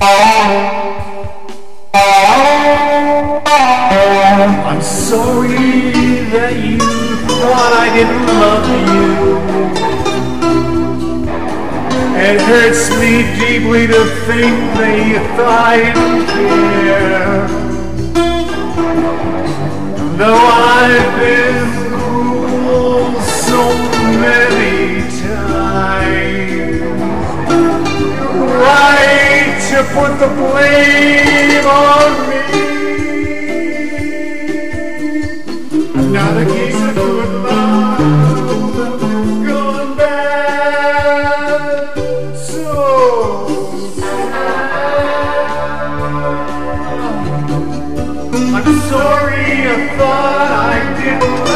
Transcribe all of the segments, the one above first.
I'm sorry that you thought I didn't love you. It hurts me deeply to think that you thought I didn't care. To put the blame on me. Another case of good love gone bad. So sad. I'm sorry I thought I didn't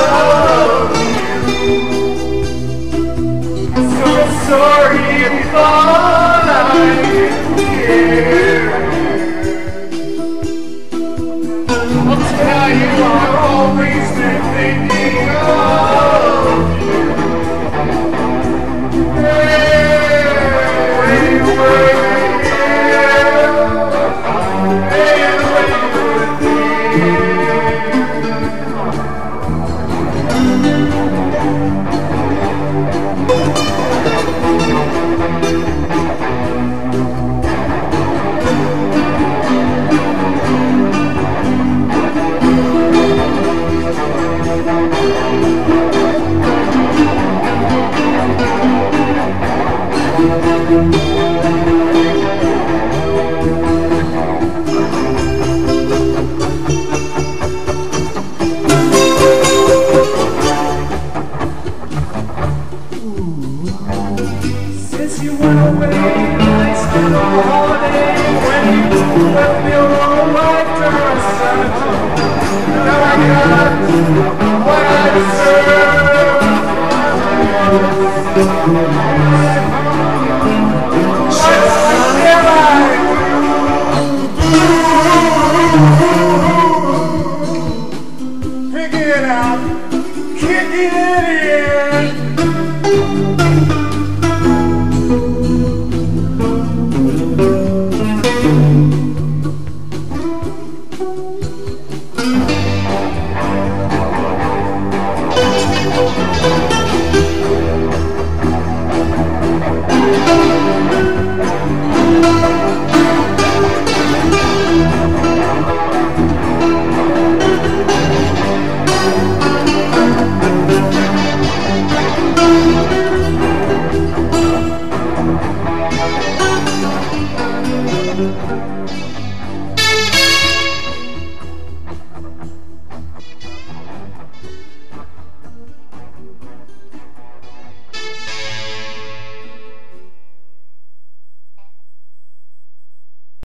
Since you went away, I spent a holiday when you left me it up, kick it in.